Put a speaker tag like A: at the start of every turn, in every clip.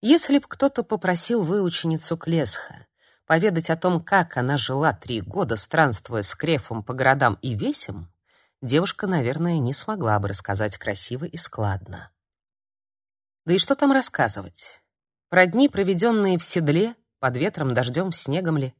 A: Если б кто-то попросил выученицу Клесха поведать о том, как она жила три года, странствуя с Крефом по городам и весям, девушка, наверное, не смогла бы рассказать красиво и складно. Да и что там рассказывать? Про дни, проведенные в седле, под ветром, дождем, снегом ли?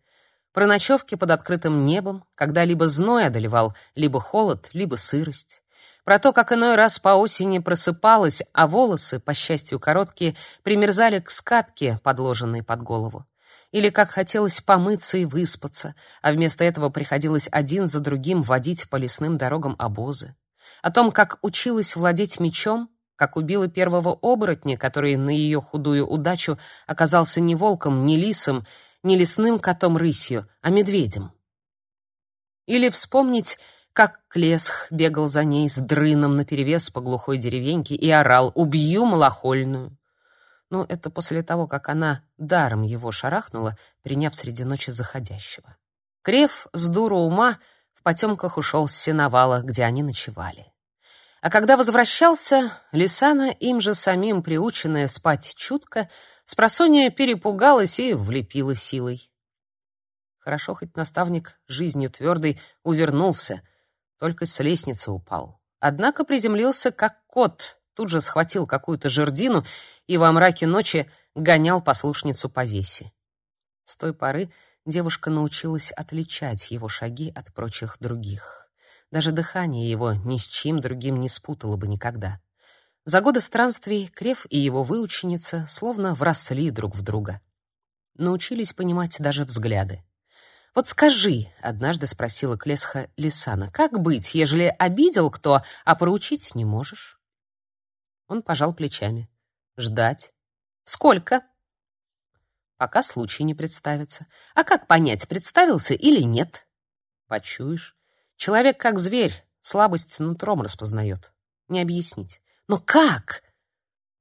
A: Про ночевки под открытым небом, когда либо зной одолевал, либо холод, либо сырость? Про то, как иной раз по осени просыпалась, а волосы, по счастью, короткие, примерзали к скатке, подложенной под голову. Или как хотелось помыться и выспаться, а вместо этого приходилось один за другим водить по лесным дорогам обозы. О том, как училась владеть мечом, как убила первого оборотня, который на ее худую удачу оказался не волком, не лисом, не лесным котом-рысью, а медведем. Или вспомнить, как Клесх бегал за ней с дрыном наперевес по глухой деревеньке и орал «Убью малохольную!». Но это после того, как она даром его шарахнула, приняв среди ночи заходящего. Крев с дуру ума в потемках ушел с сеновала, где они ночевали. А когда возвращался, Лисана, им же самим приученная спать чутко, спросонья перепугалась и влепила силой. Хорошо хоть наставник жизнью твердой увернулся — только с лестницы упал. Однако приземлился как кот, тут же схватил какую-то жердину и во мраке ночи гонял послушницу по весе. С той поры девушка научилась отличать его шаги от прочих других. Даже дыхание его ни с чем другим не спутало бы никогда. За годы странствий Крев и его выученица словно вросли друг в друга. Научились понимать даже взгляды. «Вот скажи», — однажды спросила Клесха Лисана, «как быть, ежели обидел кто, а проучить не можешь?» Он пожал плечами. «Ждать. Сколько?» «Пока случай не представится. А как понять, представился или нет?» «Почуешь. Человек как зверь, слабость нутром распознает. Не объяснить». «Но как?»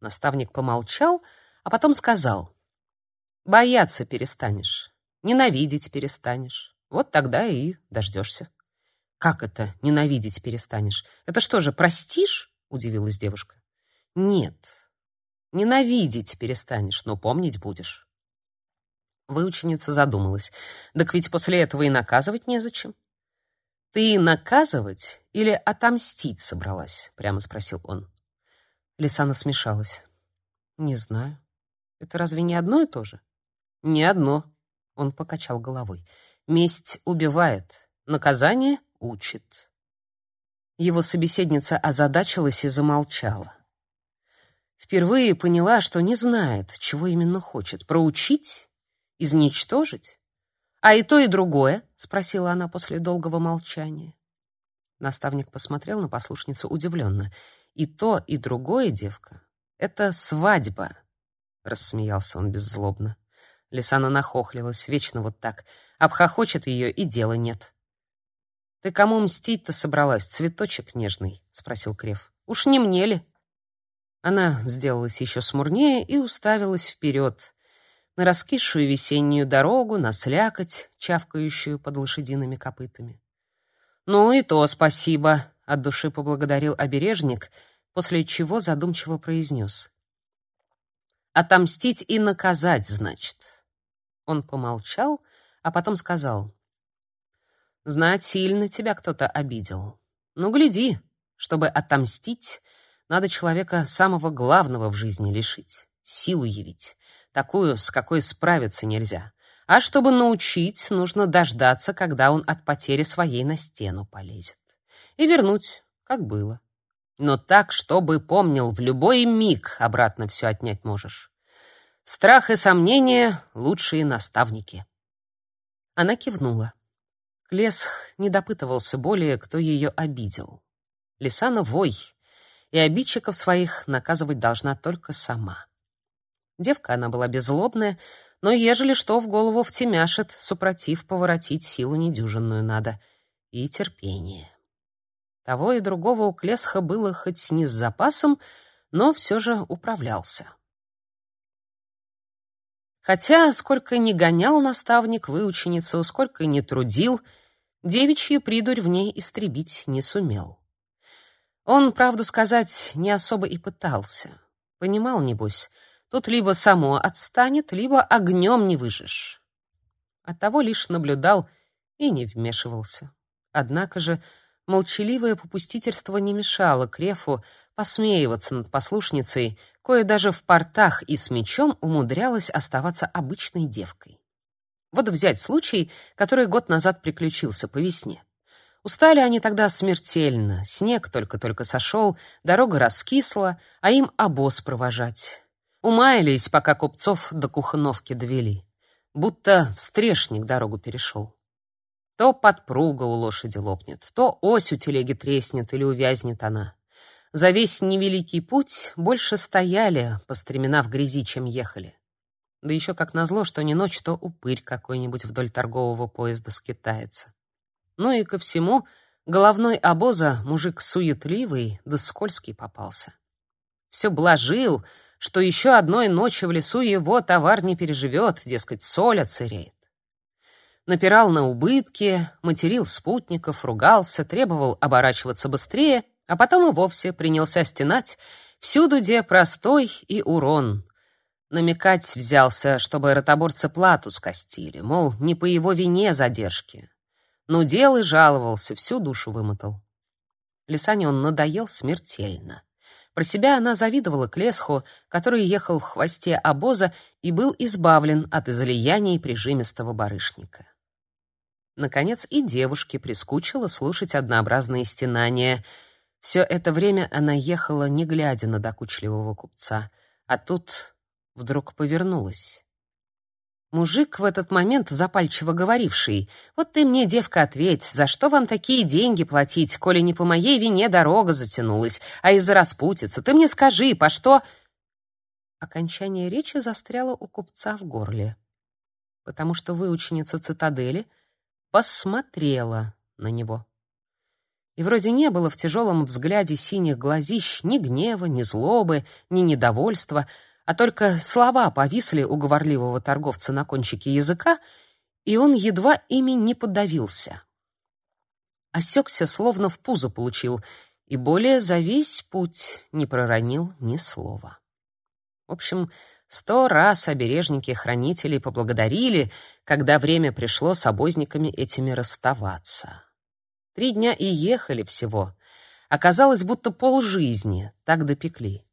A: Наставник помолчал, а потом сказал. «Бояться перестанешь. Ненавидеть перестанешь. Вот тогда и дождешься. Как это ненавидеть перестанешь? Это что же, простишь? удивилась девушка. Нет. Ненавидеть перестанешь, но помнить будешь. Выученица задумалась. Так ведь после этого и наказывать незачем. Ты наказывать или отомстить собралась? прямо спросил он. Лисана смешалась. Не знаю. Это разве не одно и то же? Не одно, он покачал головой. Месть убивает, наказание учит. Его собеседница озадачилась и замолчала. Впервые поняла, что не знает, чего именно хочет: проучить, изничтожить, а и то и другое, спросила она после долгого молчания. Наставник посмотрел на послушницу удивленно. И то, и другое, девка, это свадьба, рассмеялся он беззлобно. Лисана нахохлилась, вечно вот так. Обхохочет ее, и дела нет. «Ты кому мстить-то собралась, цветочек нежный?» — спросил Крев. «Уж не мне ли?» Она сделалась еще смурнее и уставилась вперед, на раскисшую весеннюю дорогу, на слякоть, чавкающую под лошадиными копытами. «Ну и то спасибо», — от души поблагодарил обережник, после чего задумчиво произнес. «Отомстить и наказать, значит». Он помолчал, а потом сказал: "Знать, сильно тебя кто-то обидел. Ну гляди, чтобы отомстить, надо человека самого главного в жизни лишить, силу явить, такую, с какой справиться нельзя. А чтобы научить, нужно дождаться, когда он от потери своей на стену полезет, и вернуть, как было. Но так, чтобы помнил, в любой миг обратно все отнять можешь. Страх и сомнения — лучшие наставники. Она кивнула. Клесх не допытывался более, кто ее обидел. Лисана — вой, и обидчиков своих наказывать должна только сама. Девка она была беззлобная, но ежели что в голову втемяшет, супротив поворотить силу недюжинную надо. И терпение. Того и другого у Клесха было хоть не с запасом, но все же управлялся. Хотя, сколько ни гонял наставник выученицу, сколько ни трудил, девичью придурь в ней истребить не сумел. Он, правду сказать, не особо и пытался. Понимал, небось, Тут либо само отстанет, либо огнем не выжжешь. Оттого лишь наблюдал и не вмешивался. Однако же молчаливое попустительство не мешало Крефу посмеиваться над послушницей, кое даже в портах и с мечом умудрялась оставаться обычной девкой. Вот взять случай, который год назад приключился по весне. Устали они тогда смертельно, снег только-только сошел, дорога раскисла, а им обоз провожать. Умаялись, пока купцов до Кухновки довели. Будто встрешник дорогу перешел. То подпруга у лошади лопнет, то ось у телеги треснет или увязнет она. За весь невеликий путь больше стояли, по стремена в грязи, чем ехали. Да еще как назло, что не ночь, то упырь какой-нибудь вдоль торгового поезда скитается. Ну и ко всему, головной обоза мужик суетливый да скользкий попался. Все блажил, что еще одной ночи в лесу его товар не переживет, дескать, соль оцереет. Напирал на убытки, материл спутников, ругался, требовал оборачиваться быстрее, а потом и вовсе принялся стенать, всюду где простой и урон. Намекать взялся, чтобы ротоборцы плату скостили, мол, не по его вине задержки. Нудел и жаловался, всю душу вымотал. Лисане он надоел смертельно. Про себя она завидовала Клесху, который ехал в хвосте обоза и был избавлен от излияний прижимистого барышника. Наконец и девушке прискучило слушать однообразные стенания. Все это время она ехала, не глядя на докучливого купца, а тут вдруг повернулась. Мужик в этот момент запальчиво говоривший: "Вот ты мне, девка, ответь, за что вам такие деньги платить, коли не по моей вине дорога затянулась, а из-за распутицы? Ты мне скажи, по что?" Окончание речи застряло у купца в горле, потому что выученица цитадели посмотрела на него. И вроде не было в тяжелом взгляде синих глазищ ни гнева, ни злобы, ни недовольства, а только слова повисли у говорливого торговца на кончике языка, и он едва ими не подавился. Осекся, словно в пузо получил, и более за весь путь не проронил ни слова. В общем, сто раз обережники-хранители поблагодарили, когда время пришло с обозниками этими расставаться. Три дня и ехали всего. Оказалось, будто полжизни так допекли.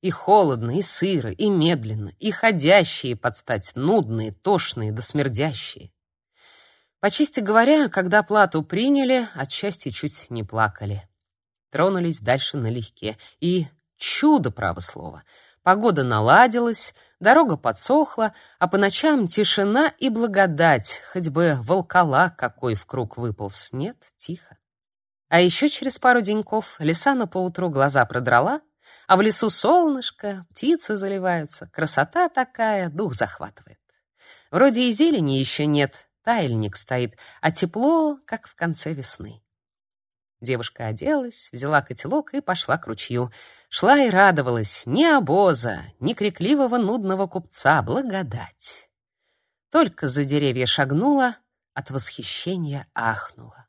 A: И холодно, и сыро, и медленно, и ходящие под стать, нудные, тошные да смердящие. По чести говоря, когда плату приняли, от счастья чуть не плакали. Тронулись дальше налегке. И чудо, право слово, погода наладилась, дорога подсохла, а по ночам тишина и благодать, хоть бы волкола какой в круг выполз. Нет, тихо. А еще через пару деньков Лисана поутру глаза продрала, а в лесу солнышко, птицы заливаются. Красота такая, дух захватывает. Вроде и зелени еще нет, тайельник стоит, а тепло, как в конце весны. Девушка оделась, взяла котелок и пошла к ручью. Шла и радовалась ни обоза, ни крикливого нудного купца, благодать. Только за деревья шагнула, от восхищения ахнула.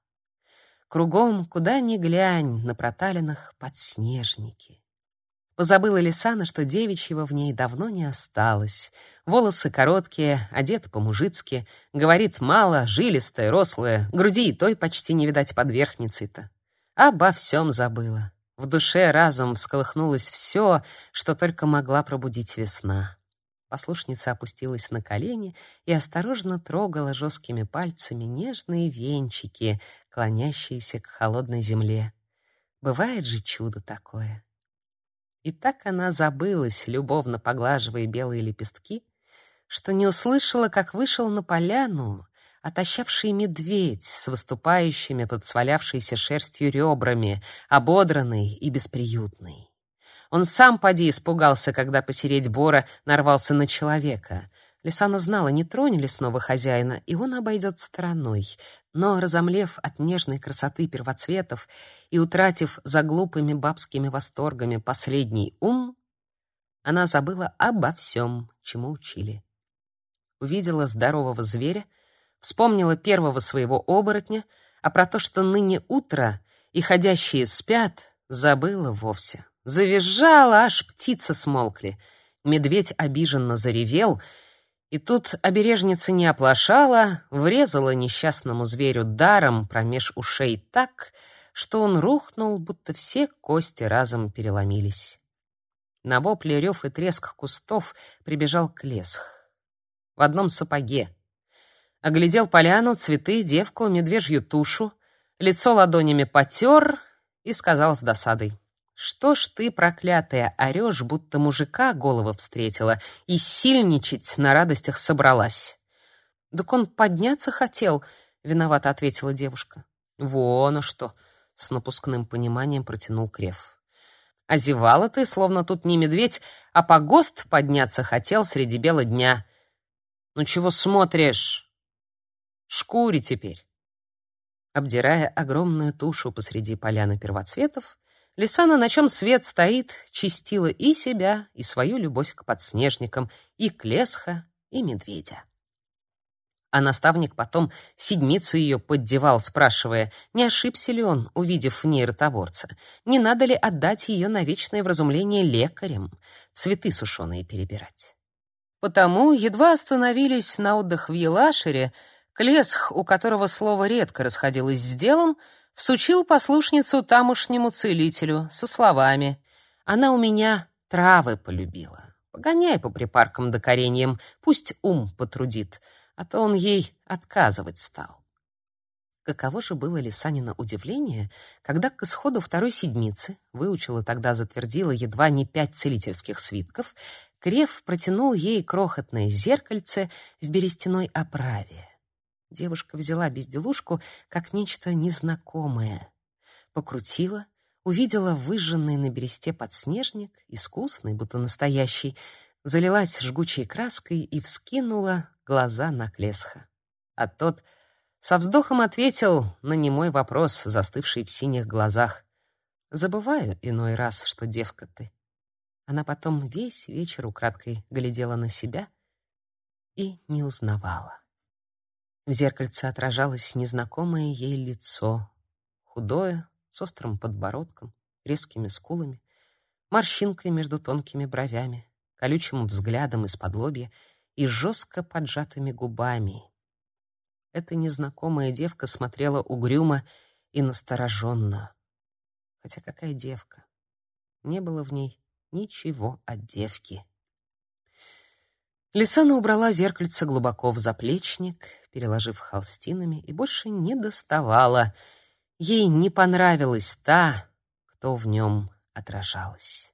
A: Кругом, куда ни глянь, на проталинах подснежники. Позабыла Лисана, что девичьего в ней давно не осталось. Волосы короткие, одета по-мужицки, говорит мало, жилистая, рослая, груди и той почти не видать под верхницей-то. Обо всем забыла. В душе разом всколыхнулось все, что только могла пробудить весна. Послушница опустилась на колени и осторожно трогала жесткими пальцами нежные венчики, клонящиеся к холодной земле. Бывает же чудо такое. И так она забылась, любовно поглаживая белые лепестки, что не услышала, как вышел на поляну отощавший медведь с выступающими под свалявшейся шерстью ребрами, ободранный и бесприютный. Он сам поди испугался, когда посереть бора нарвался на человека — Лисана знала, не тронь лесного хозяина, и он обойдет стороной. Но, разомлев от нежной красоты первоцветов и утратив за глупыми бабскими восторгами последний ум, она забыла обо всем, чему учили. Увидела здорового зверя, вспомнила первого своего оборотня, а про то, что ныне утро и ходящие спят, забыла вовсе. Завизжала, аж птицы смолкли — Медведь обиженно заревел, и тут обережница не оплошала, врезала несчастному зверю даром промеж ушей так, что он рухнул, будто все кости разом переломились. На вопли, рев и треск кустов прибежал Клесх. В одном сапоге. Оглядел поляну, цветы, девку, медвежью тушу, лицо ладонями потер и сказал с досадой. «Что ж ты, проклятая, орешь, будто мужика голову встретила и сильничать на радостях собралась?» «Так он подняться хотел», — виновато ответила девушка. «Вон, а что!» — с напускным пониманием протянул Крев. «Озевала ты, словно тут не медведь, а погост подняться хотел среди бела дня. Ну чего смотришь? Шкури теперь!» Обдирая огромную тушу посреди поляны первоцветов, Лисана, на чем свет стоит, чистила и себя, и свою любовь к подснежникам, и к лесха, и медведя. А наставник потом седмицу ее поддевал, спрашивая, не ошибся ли он, увидев в ней ротоборца, не надо ли отдать ее на вечное вразумление лекарям, цветы сушеные перебирать. Потому едва остановились на отдых в Елашере, Клесх, у которого слово редко расходилось с делом, всучил послушницу тамошнему целителю со словами «Она у меня травы полюбила. Погоняй по припаркам да кореньям, пусть ум потрудит, а то он ей отказывать стал». Каково же было Лисанина удивление, когда к исходу второй седмицы, выучила тогда, затвердила едва не пять целительских свитков, Крев протянул ей крохотное зеркальце в берестяной оправе. Девушка взяла безделушку как нечто незнакомое. Покрутила, увидела выжженный на бересте подснежник, искусный, будто настоящий, залилась жгучей краской и вскинула глаза на Клесха. А тот со вздохом ответил на немой вопрос, застывший в синих глазах. «Забываю иной раз, что девка ты». Она потом весь вечер украдкой глядела на себя и не узнавала. В зеркальце отражалось незнакомое ей лицо, худое, с острым подбородком, резкими скулами, морщинкой между тонкими бровями, колючим взглядом из-под лобья и жестко поджатыми губами. Эта незнакомая девка смотрела угрюмо и настороженно. Хотя какая девка? Не было в ней ничего от девки. Лисана убрала зеркальце глубоко в заплечник, переложив холстинами, и больше не доставала. Ей не понравилась та, кто в нем отражалась.